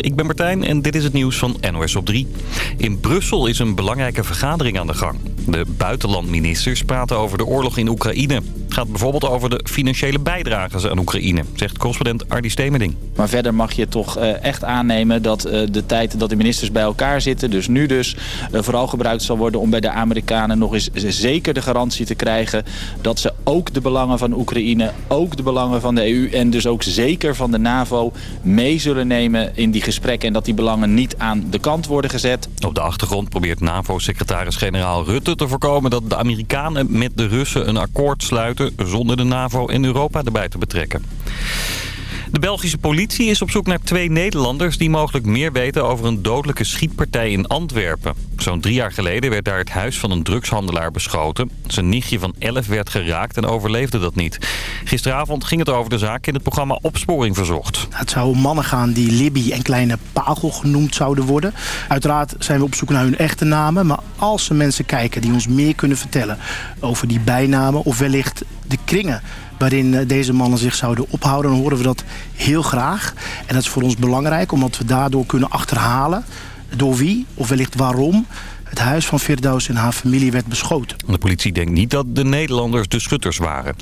Ik ben Martijn en dit is het nieuws van NOS op 3. In Brussel is een belangrijke vergadering aan de gang. De buitenlandministers praten over de oorlog in Oekraïne. Het gaat bijvoorbeeld over de financiële bijdragen aan Oekraïne, zegt correspondent Ardi Stemerding. Maar verder mag je toch eh, echt aannemen dat eh, de tijd dat de ministers bij elkaar zitten, dus nu dus, eh, vooral gebruikt zal worden om bij de Amerikanen nog eens zeker de garantie te krijgen dat ze ook de belangen van Oekraïne, ook de belangen van de EU en dus ook zeker van de NAVO mee zullen nemen in die gesprekken en dat die belangen niet aan de kant worden gezet. Op de achtergrond probeert NAVO-secretaris-generaal Rutte te voorkomen dat de Amerikanen met de Russen een akkoord sluiten zonder de NAVO en Europa erbij te betrekken. De Belgische politie is op zoek naar twee Nederlanders... die mogelijk meer weten over een dodelijke schietpartij in Antwerpen. Zo'n drie jaar geleden werd daar het huis van een drugshandelaar beschoten. Zijn nichtje van 11 werd geraakt en overleefde dat niet. Gisteravond ging het over de zaak in het programma Opsporing Verzocht. Het zou mannen gaan die Libby en Kleine Pagel genoemd zouden worden. Uiteraard zijn we op zoek naar hun echte namen. Maar als er mensen kijken die ons meer kunnen vertellen over die bijnamen... of wellicht de kringen waarin eh, deze mannen zich zouden ophouden... dan horen we dat heel graag. En dat is voor ons belangrijk, omdat we daardoor kunnen achterhalen... door wie of wellicht waarom het huis van Firdaus en haar familie werd beschoten. De politie denkt niet dat de Nederlanders de schutters waren.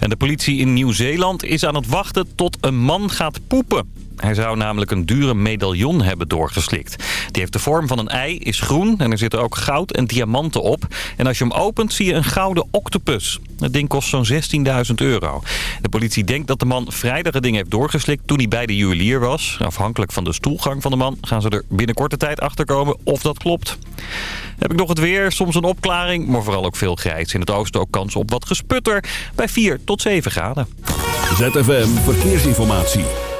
En de politie in Nieuw-Zeeland is aan het wachten tot een man gaat poepen. Hij zou namelijk een dure medaillon hebben doorgeslikt. Die heeft de vorm van een ei, is groen en er zitten ook goud en diamanten op. En als je hem opent zie je een gouden octopus. Het ding kost zo'n 16.000 euro. De politie denkt dat de man vrijdag het ding heeft doorgeslikt toen hij bij de juwelier was. Afhankelijk van de stoelgang van de man gaan ze er binnen korte tijd achterkomen of dat klopt. Heb ik nog het weer, soms een opklaring, maar vooral ook veel grijs. In het oosten ook kans op wat gesputter bij 4 tot 7 graden. ZFM Verkeersinformatie.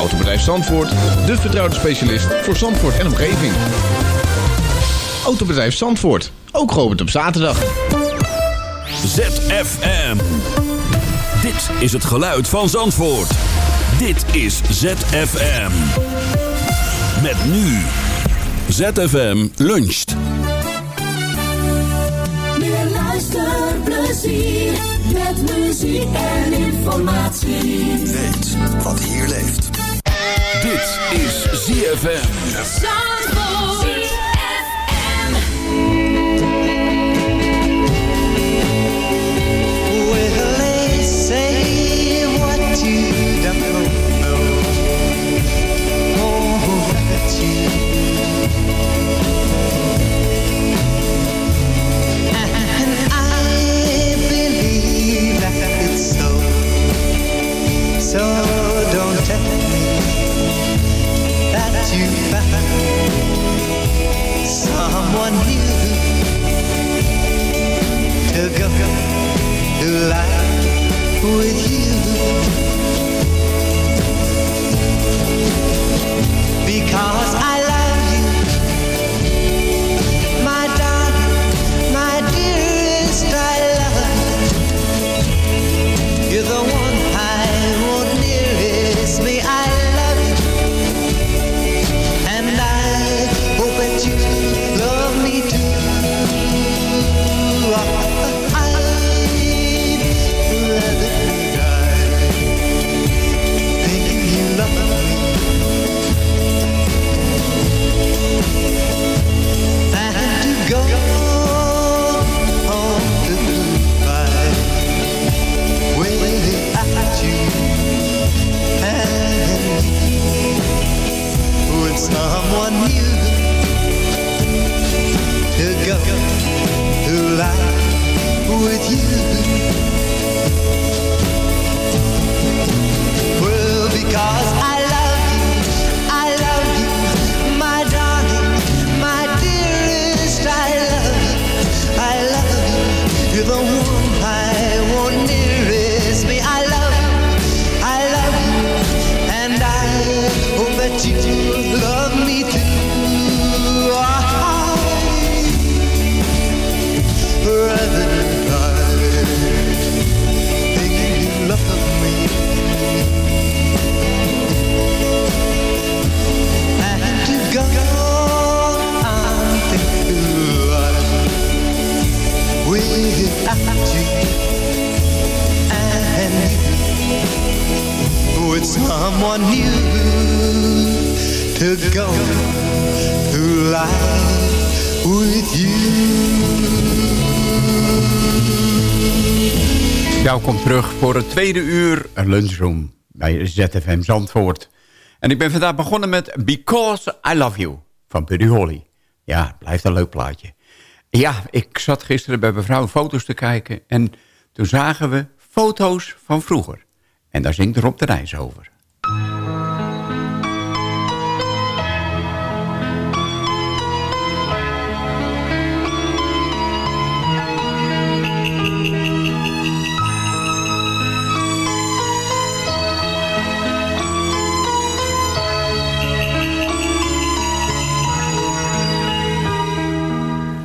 Autobedrijf Zandvoort, de vertrouwde specialist voor Zandvoort en omgeving. Autobedrijf Zandvoort, ook geopend op zaterdag. ZFM. Dit is het geluid van Zandvoort. Dit is ZFM. Met nu. ZFM luncht. Meer luisterplezier met muziek en informatie. Weet wat hier leeft. Dit is ZFM. Go through life with. Welkom terug voor het tweede uur lunchroom bij ZFM Zandvoort. En ik ben vandaag begonnen met Because I Love You van Buddy Holly. Ja, blijft een leuk plaatje. Ja, ik zat gisteren bij mevrouw foto's te kijken... en toen zagen we foto's van vroeger. En daar zingt Rob de Nijs over.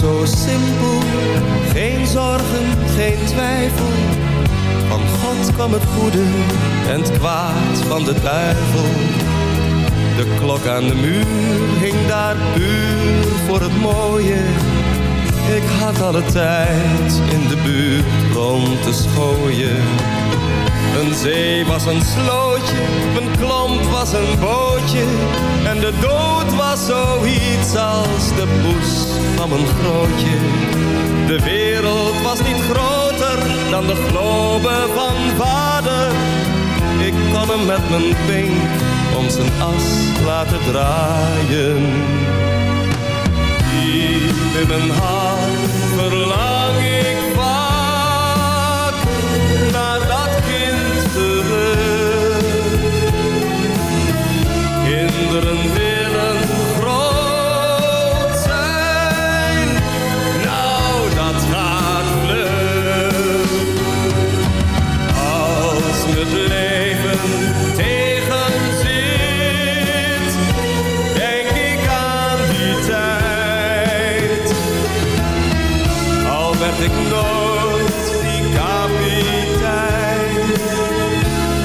zo simpel, geen zorgen, geen twijfel. Van God kwam het goede en het kwaad van de duivel. De klok aan de muur hing daar puur voor het mooie. Ik had alle tijd in de buurt rond te schooien. Een zee was een slootje, was een bootje. En de dood was zoiets als de poes van mijn grootje. De wereld was niet groter dan de globe van vader. Ik kon hem met mijn pink om zijn as laten draaien. Diep in mijn hart verlang Kinderen willen groot zijn, nou dat gaat vlug. Als het leven tegenzit, denk ik aan die tijd. Al werd ik nooit die kapitein,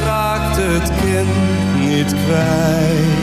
raakte het kind niet kwijt.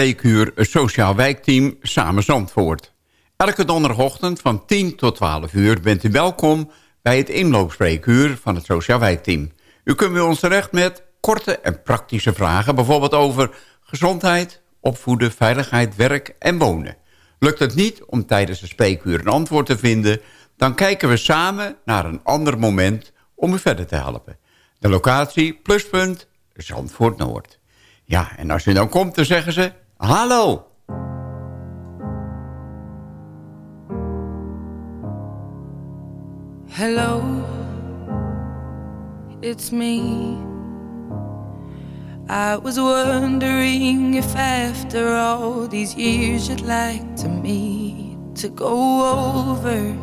Eenloopspreekuur Sociaal Wijkteam Samen Zandvoort. Elke donderdagochtend van 10 tot 12 uur bent u welkom bij het inloopspreekuur van het Sociaal Wijkteam. U kunt bij ons terecht met korte en praktische vragen, bijvoorbeeld over gezondheid, opvoeden, veiligheid, werk en wonen. Lukt het niet om tijdens de spreekuur een antwoord te vinden... dan kijken we samen naar een ander moment om u verder te helpen. De locatie, pluspunt, Zandvoort Noord. Ja, en als u dan komt, dan zeggen ze... Hallo! Hello, it's me. I was wondering if after all these years you'd like to meet to go over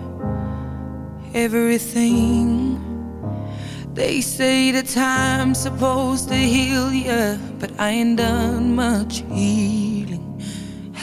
everything. They say the time's supposed to heal ya, but I ain't done much healing.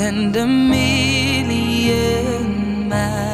and a million miles.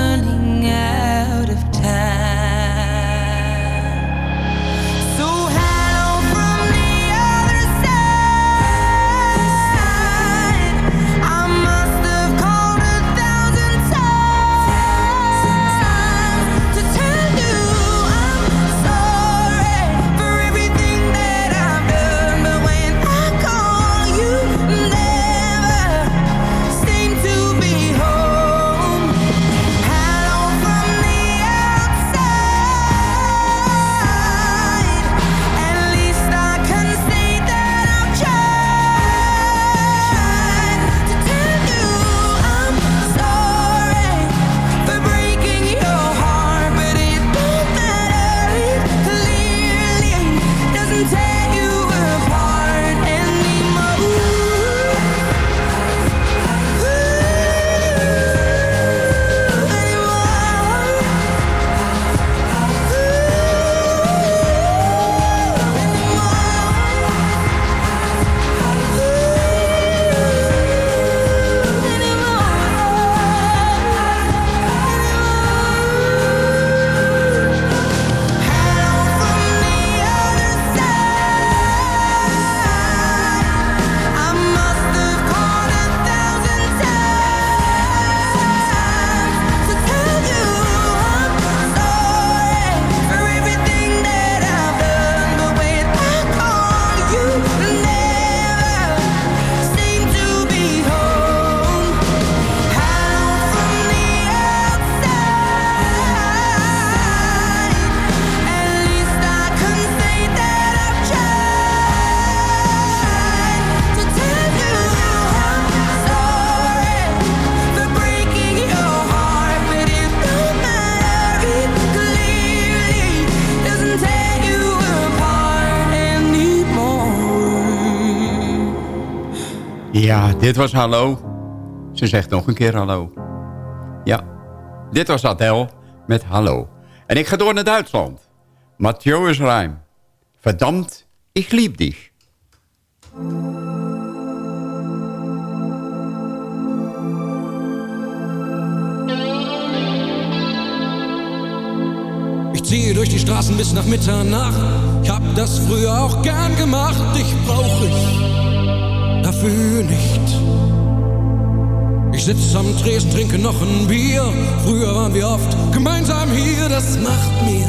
dit was hallo. Ze zegt nog een keer hallo. Ja, dit was Adele met hallo. En ik ga door naar Duitsland. Matthias Rijm. Verdammt, ik lieb dich. Ich ziehe durch die Straßen bis nach Mitternacht. Ich hab das früher auch gern gemacht. Dich brauch ich dafür nicht. Ich sitz am Tresen, trinke noch ein Bier. Früher waren wir oft gemeinsam hier. Das macht mir,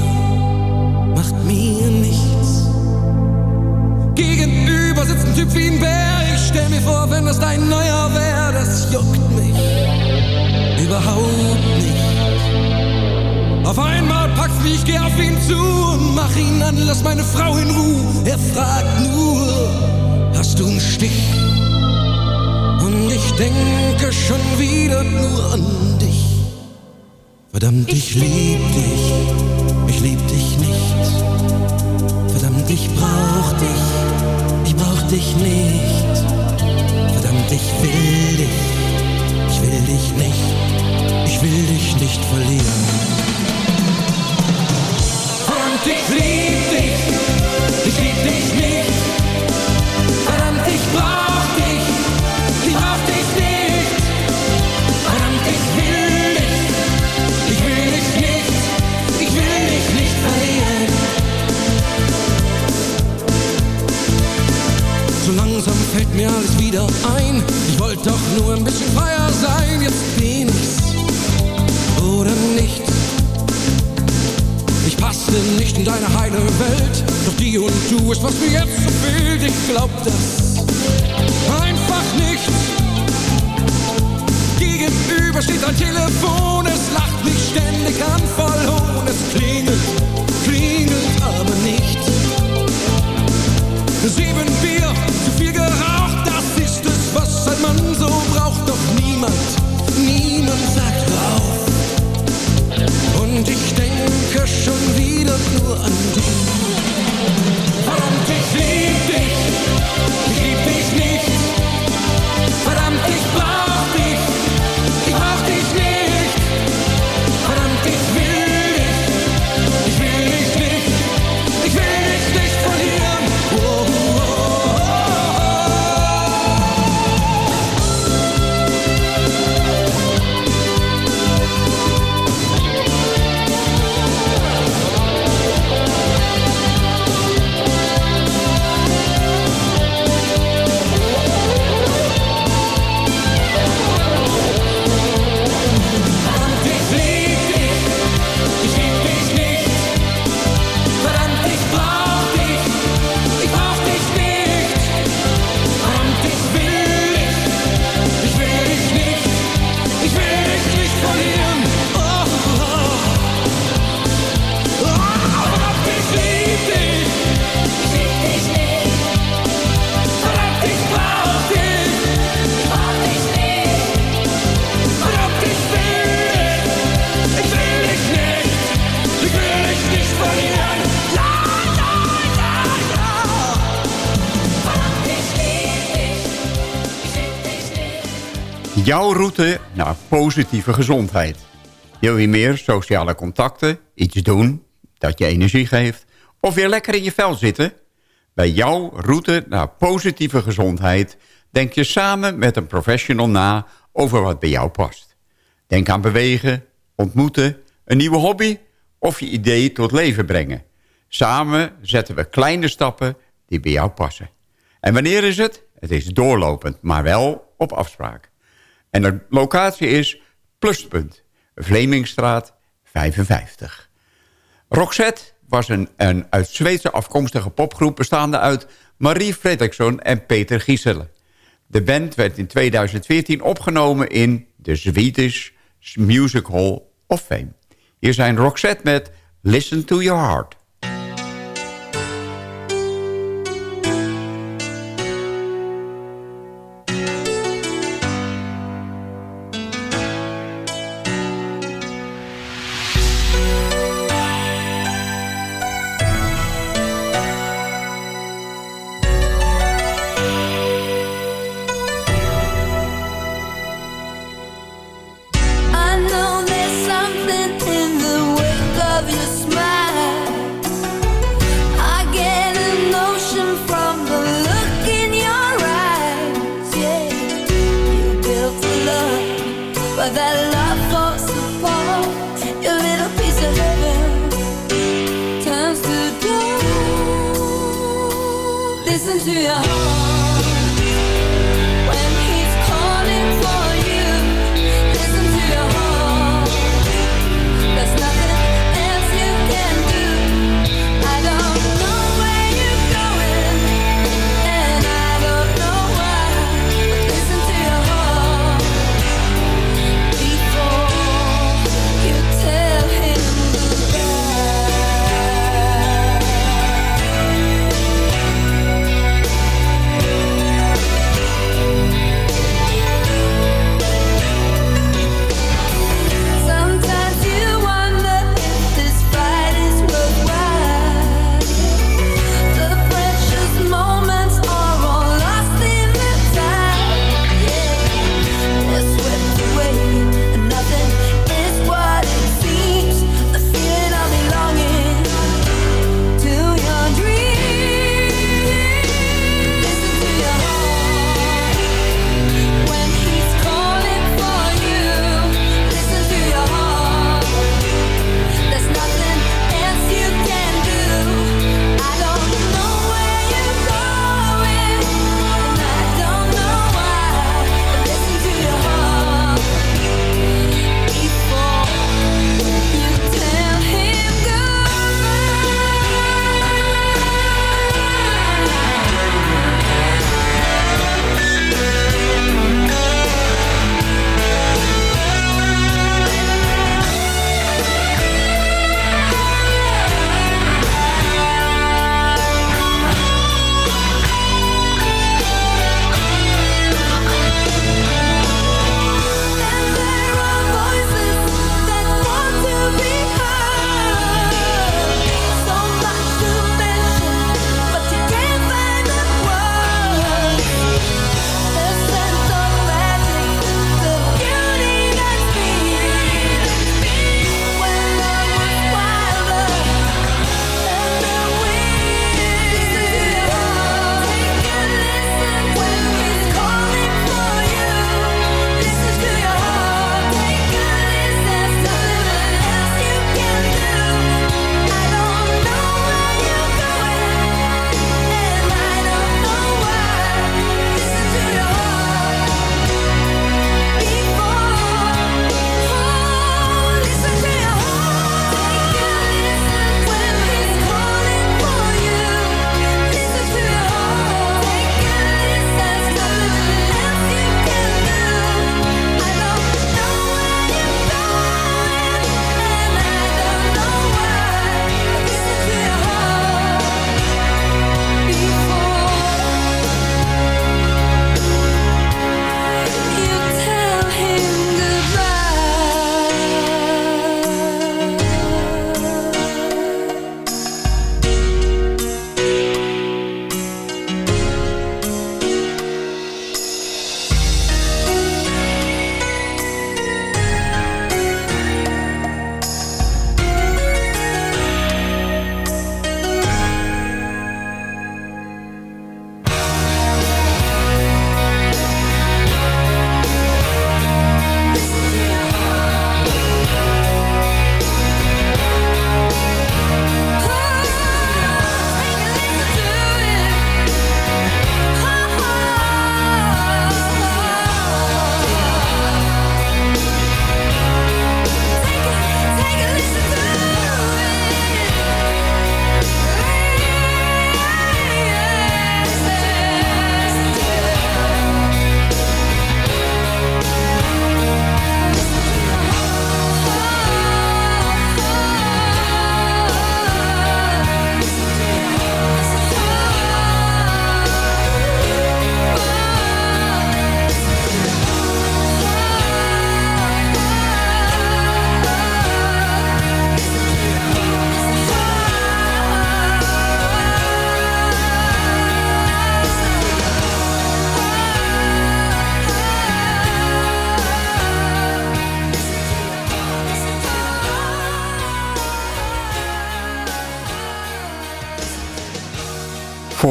macht mir nichts. Gegenüber sitzt ein Typ wie ein Bär. Ich stell mir vor, wenn das dein neuer wär, das juckt mich überhaupt nicht. Auf einmal packt's mich, ich geh auf ihn zu und mach ihn an, lass meine Frau in Ruhe. Er fragt nur, hast du einen Stich? Ich denke schon wieder nur an dich. Verdammt, ich lieb dich, ich lieb dich nicht. Verdammt, ich brauch dich, ich brauch dich nicht. Verdammt, ich will dich, ich will dich nicht, ich will dich nicht verlieren. Verdammt, ich lieb dich, wieder ein. Ich wollte doch nur ein bisschen freier sein. Jetzt bin ich's oder nicht. Ich passte nicht in deine heile Welt. Doch die und du ist, was mir jetzt so fehlt. Ich glaub das einfach nicht. Gegenüber steht ein Telefon. Es lacht mich ständig an, voll Hohn. Es klingelt, Mann so braucht. Doch niemand, niemand sagt auf. Und ich denke schon wieder nur an dich. Jouw route naar positieve gezondheid. Wil je meer sociale contacten, iets doen dat je energie geeft... of weer lekker in je vel zitten? Bij jouw route naar positieve gezondheid... denk je samen met een professional na over wat bij jou past. Denk aan bewegen, ontmoeten, een nieuwe hobby... of je idee tot leven brengen. Samen zetten we kleine stappen die bij jou passen. En wanneer is het? Het is doorlopend, maar wel op afspraak. En de locatie is Pluspunt, Vlemingstraat 55. Roxette was een, een uit Zweedse afkomstige popgroep... bestaande uit Marie Fredriksson en Peter Gieselen. De band werd in 2014 opgenomen in de Swedish Music Hall of Fame. Hier zijn Roxette met Listen to Your Heart.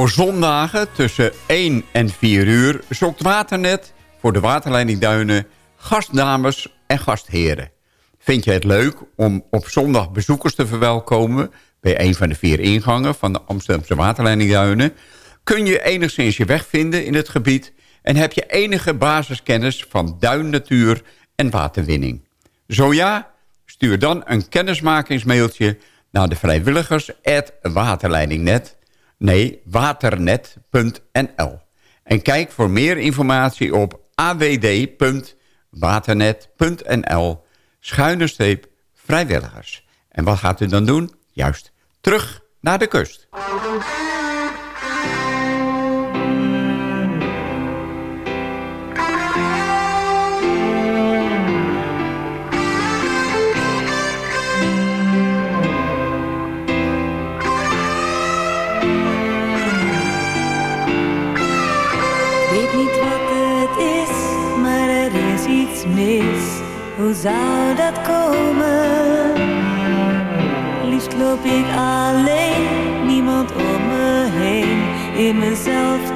Voor zondagen tussen 1 en 4 uur zoekt Waternet voor de waterleidingduinen gastdames en gastheren. Vind je het leuk om op zondag bezoekers te verwelkomen bij een van de vier ingangen van de Amsterdamse waterleidingduinen? Kun je enigszins je weg vinden in het gebied en heb je enige basiskennis van duinnatuur en waterwinning? Zo ja, stuur dan een kennismakingsmailtje naar de vrijwilligers Nee, waternet.nl. En kijk voor meer informatie op awd.waternet.nl schuine streep vrijwilligers. En wat gaat u dan doen? Juist, terug naar de kust. zou dat komen? Liefst loop ik alleen, niemand om me heen, in mezelf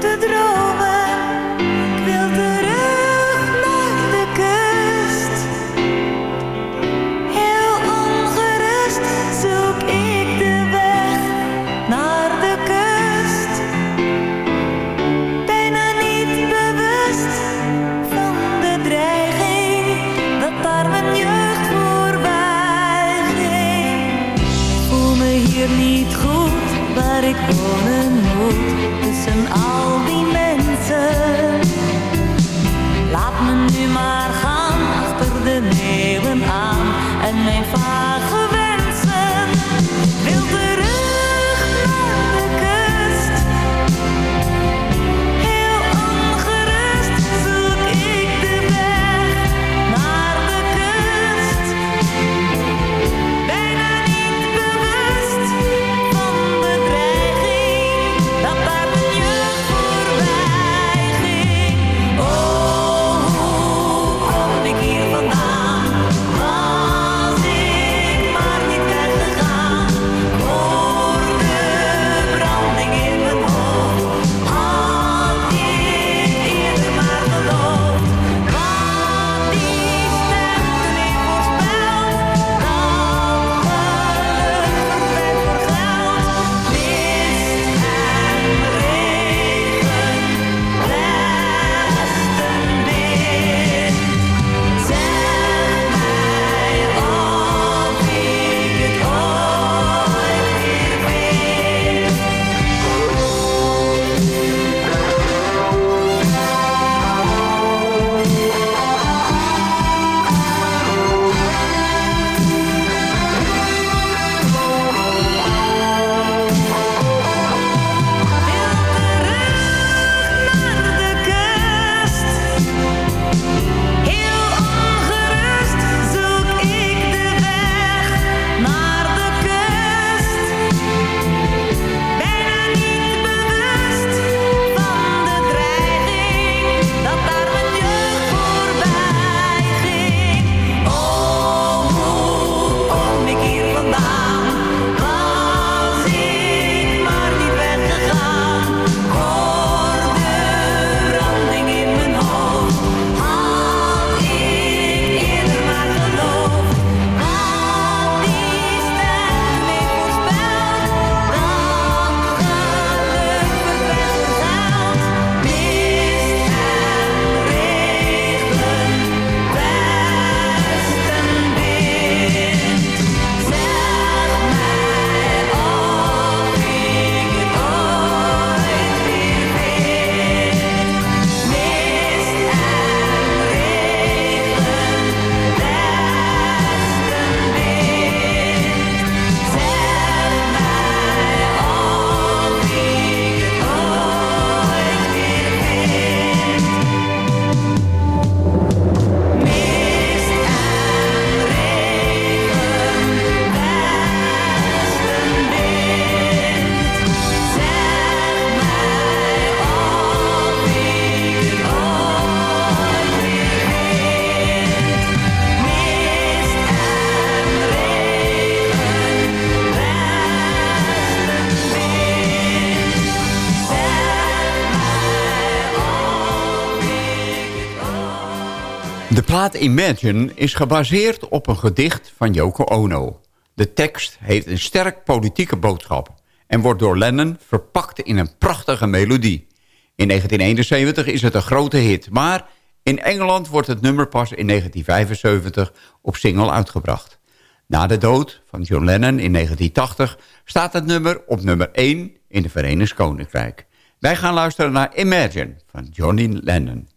Imagine is gebaseerd op een gedicht van Yoko Ono. De tekst heeft een sterk politieke boodschap... en wordt door Lennon verpakt in een prachtige melodie. In 1971 is het een grote hit, maar in Engeland wordt het nummer pas in 1975 op single uitgebracht. Na de dood van John Lennon in 1980 staat het nummer op nummer 1 in de Verenigd Koninkrijk. Wij gaan luisteren naar Imagine van Johnny Lennon.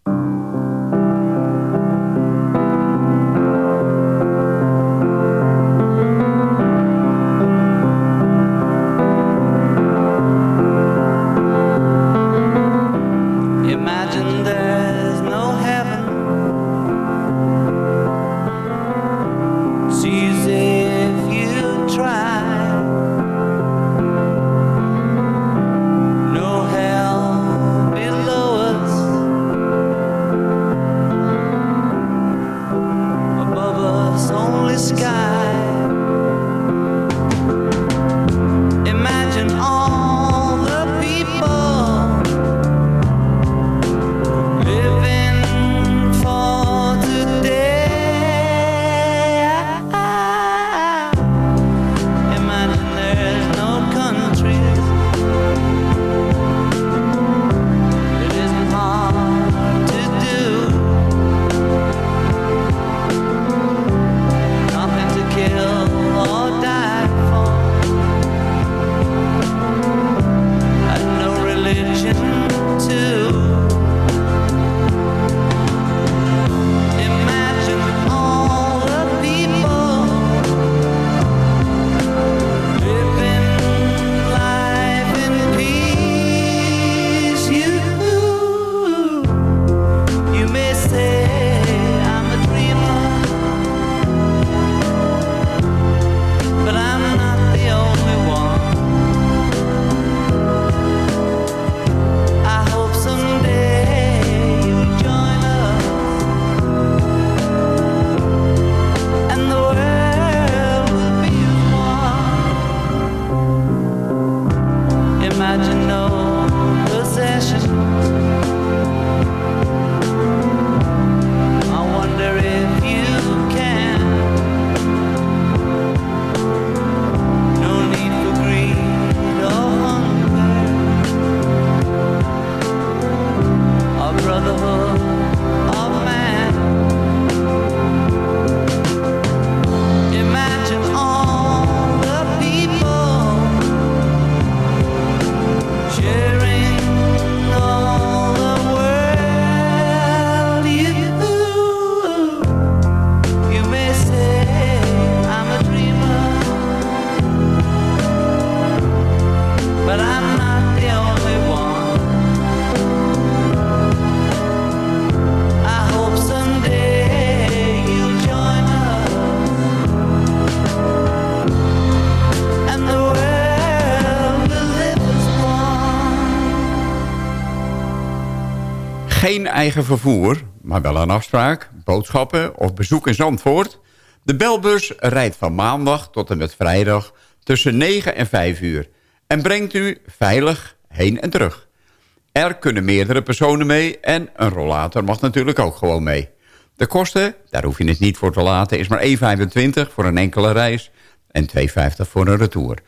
Vervoer, maar wel een afspraak, boodschappen of bezoek in Zandvoort. De belbus rijdt van maandag tot en met vrijdag tussen 9 en 5 uur. En brengt u veilig heen en terug. Er kunnen meerdere personen mee en een rollator mag natuurlijk ook gewoon mee. De kosten, daar hoef je het niet voor te laten, is maar 1,25 voor een enkele reis en 2,50 voor een retour.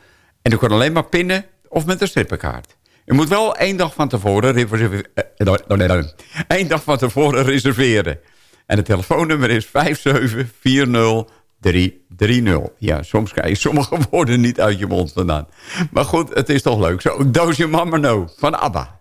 En u kan alleen maar pinnen of met een strippenkaart. U moet wel één dag van tevoren, reserve- eh, eh, nee, nee, één dag van tevoren reserveren. En het telefoonnummer is 5740330. Ja, soms krijg je sommige woorden niet uit je mond vandaan. Maar goed, het is toch leuk. Zo, Doosje Mama No van ABBA.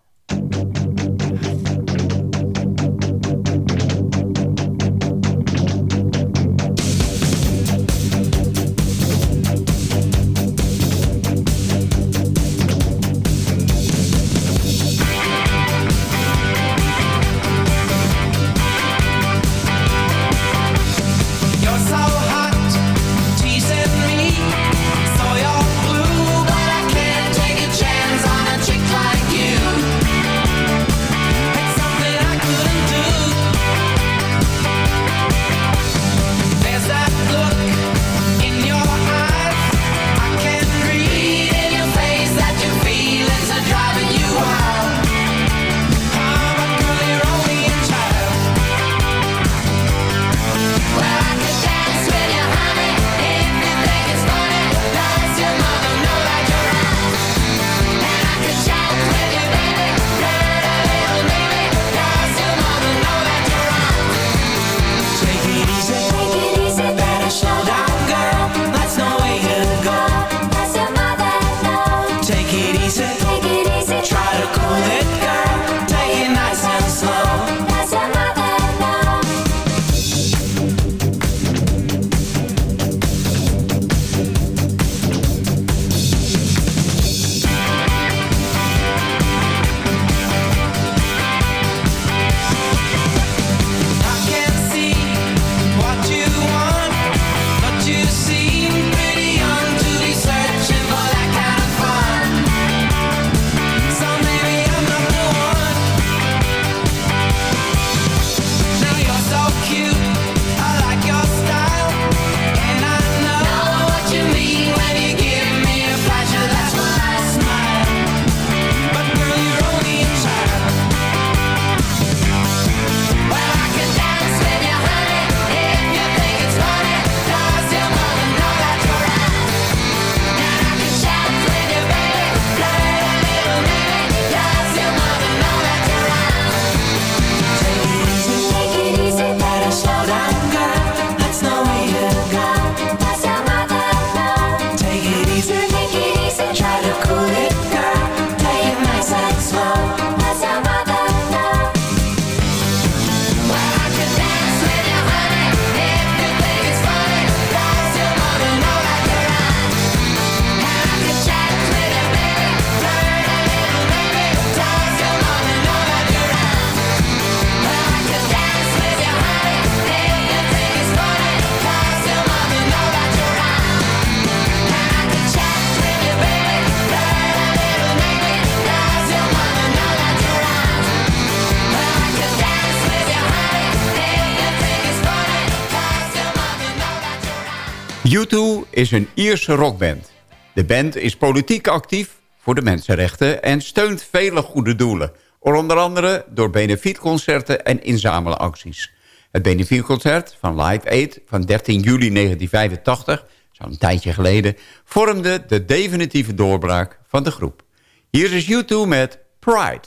Is een Ierse rockband. De band is politiek actief voor de mensenrechten... en steunt vele goede doelen. Onder andere door benefietconcerten en inzamelacties. Het benefietconcert van Live Aid van 13 juli 1985... zo'n tijdje geleden... vormde de definitieve doorbraak van de groep. Hier is U2 met Pride.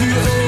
Man to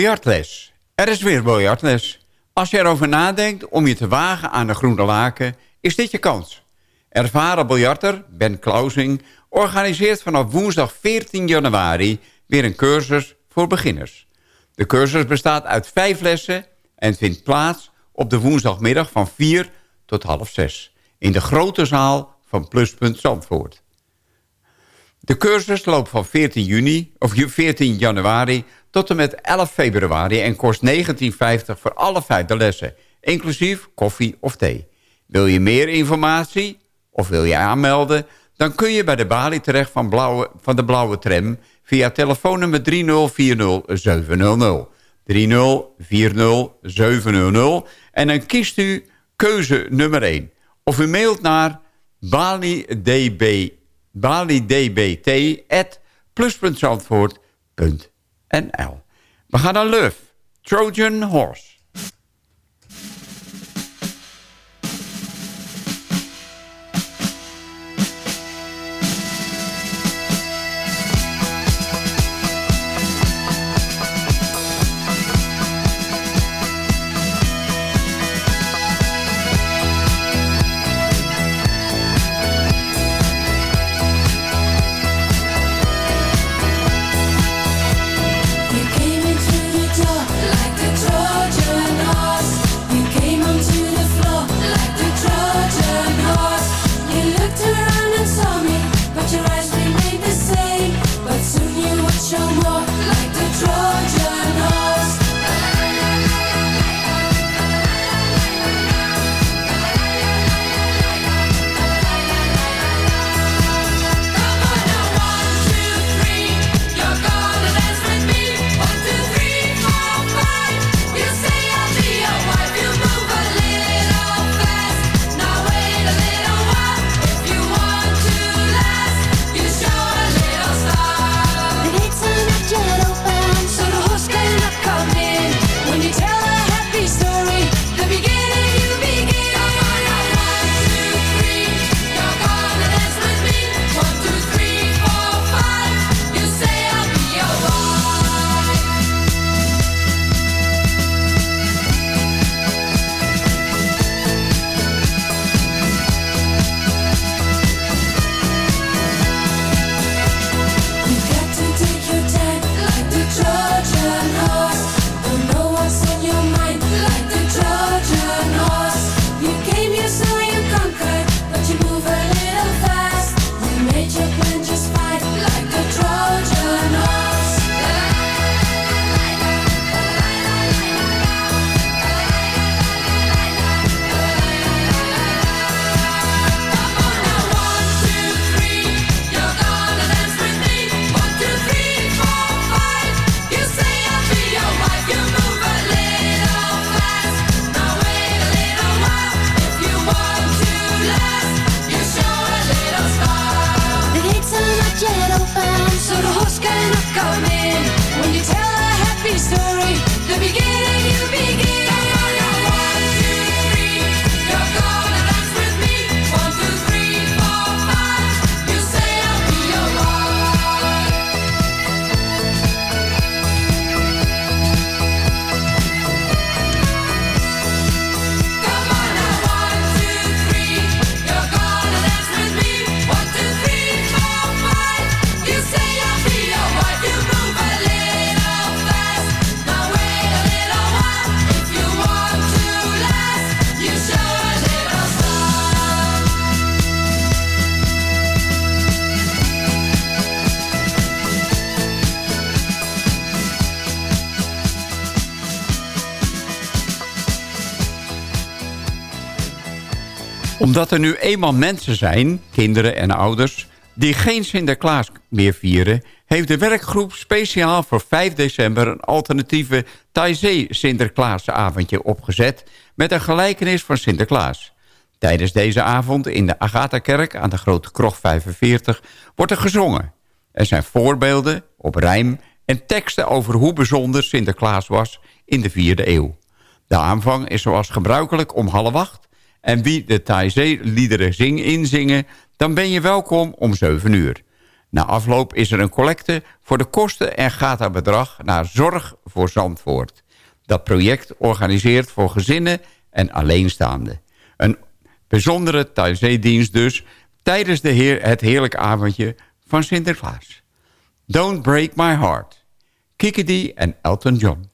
Biljartles. Er is weer biljartles. Als je erover nadenkt om je te wagen aan de groene laken, is dit je kans. Ervaren biljarter Ben Klausing organiseert vanaf woensdag 14 januari weer een cursus voor beginners. De cursus bestaat uit vijf lessen en vindt plaats op de woensdagmiddag van 4 tot half 6 in de grote zaal van Pluspunt Zandvoort. De cursus loopt van 14, juni, of 14 januari tot en met 11 februari... en kost 19,50 voor alle vijf de lessen, inclusief koffie of thee. Wil je meer informatie of wil je aanmelden... dan kun je bij de balie terecht van, blauwe, van de blauwe tram... via telefoonnummer 3040 700 en dan kiest u keuze nummer 1. Of u mailt naar balidb balidbt.plus.zandvoort.nl We gaan naar Luf, Trojan Horse. Omdat er nu eenmaal mensen zijn, kinderen en ouders... die geen Sinterklaas meer vieren... heeft de werkgroep speciaal voor 5 december... een alternatieve Taizé Sinterklaasavondje opgezet... met een gelijkenis van Sinterklaas. Tijdens deze avond in de Agatha-kerk aan de Grote Krocht 45 wordt er gezongen. Er zijn voorbeelden op rijm en teksten over hoe bijzonder Sinterklaas was in de vierde eeuw. De aanvang is zoals gebruikelijk om half acht. En wie de Taizé-liederen zing inzingen, dan ben je welkom om 7 uur. Na afloop is er een collecte voor de kosten en gaat dat bedrag naar Zorg voor Zandvoort. Dat project organiseert voor gezinnen en alleenstaanden. Een bijzondere Taizé-dienst dus tijdens de heer, het heerlijke avondje van Sinterklaas. Don't Break My Heart. Kikidi en Elton John.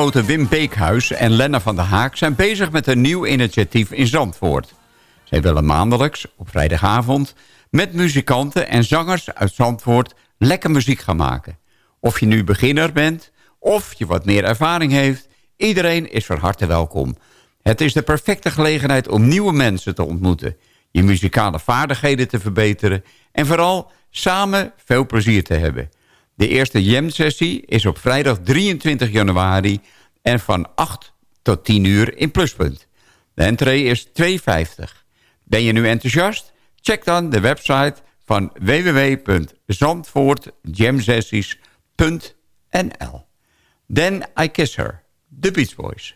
Dorpsgenoten Wim Beekhuis en Lenna van der Haak... zijn bezig met een nieuw initiatief in Zandvoort. Zij willen maandelijks, op vrijdagavond... met muzikanten en zangers uit Zandvoort lekker muziek gaan maken. Of je nu beginner bent of je wat meer ervaring heeft... iedereen is van harte welkom. Het is de perfecte gelegenheid om nieuwe mensen te ontmoeten... je muzikale vaardigheden te verbeteren... en vooral samen veel plezier te hebben... De eerste jam-sessie is op vrijdag 23 januari en van 8 tot 10 uur in Pluspunt. De entree is 2,50. Ben je nu enthousiast? Check dan de website van www.zandvoortjamsessies.nl Then I Kiss Her, The Beach Boys.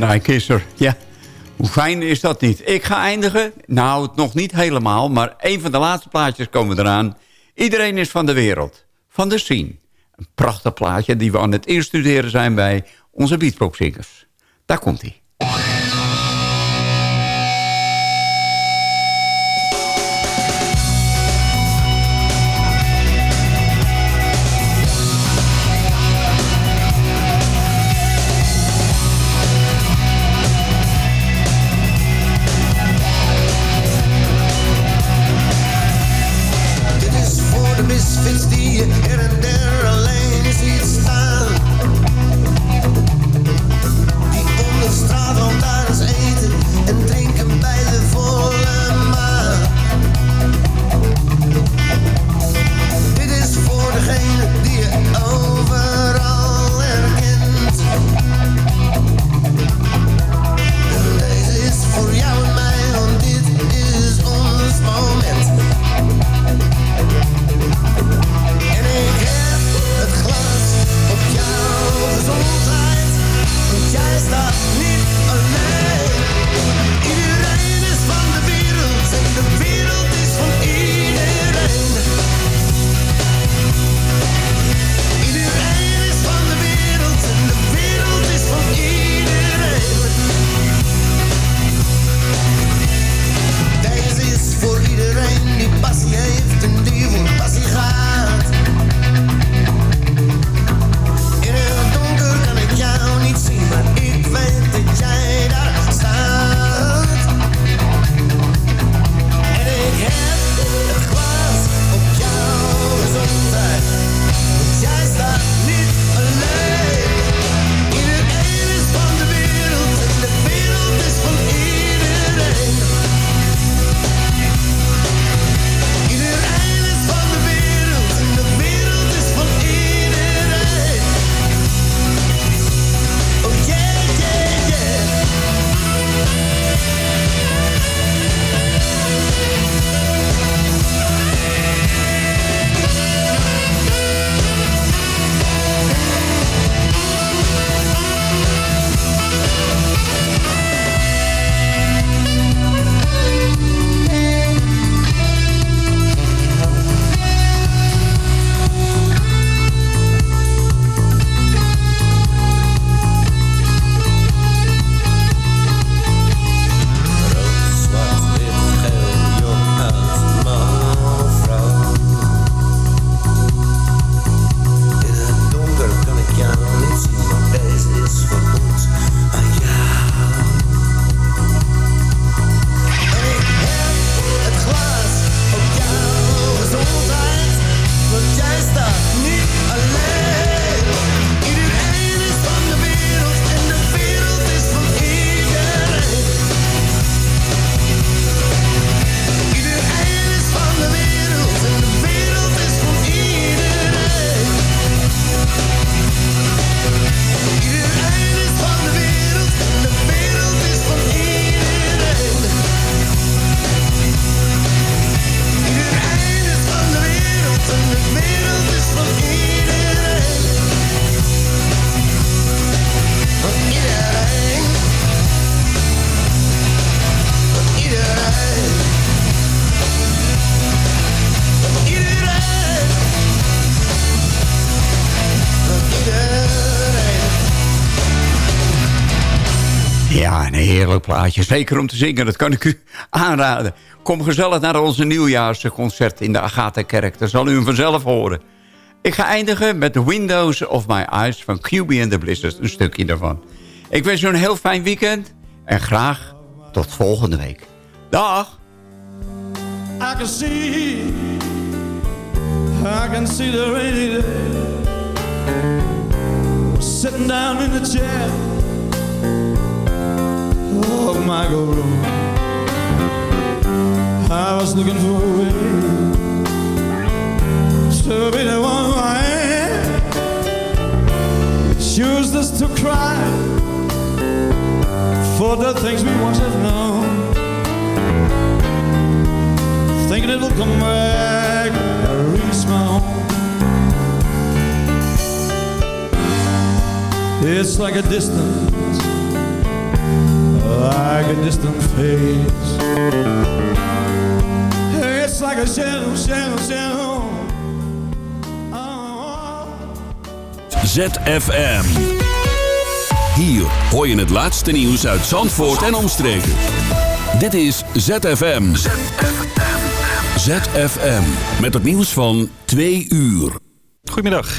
En I. Ja, hoe fijn is dat niet? Ik ga eindigen. Nou, nog niet helemaal, maar een van de laatste plaatjes komen eraan. Iedereen is van de wereld. Van de scene. Een prachtig plaatje die we aan het instuderen zijn bij onze beatboxzingers. Daar komt hij. Plaatje. Zeker om te zingen, dat kan ik u aanraden. Kom gezellig naar onze nieuwjaarsconcert in de Agatha-kerk. Dan zal u hem vanzelf horen. Ik ga eindigen met The Windows of My Eyes van QB and the Blizzards. Een stukje daarvan. Ik wens u een heel fijn weekend. En graag tot volgende week. Dag! I can see, I can see the down in the chair of my room. I was looking for a way to be the one I am. Choose this to cry for the things we once have known. Thinking it'll come back I reach my home. It's like a distance, like a distant face. It's like a shadow, shadow, shadow. ZFM. Hier hoor je het laatste nieuws uit Zandvoort en omstreken. Dit is ZFM. ZFM. Met het nieuws van twee uur. Goedemiddag,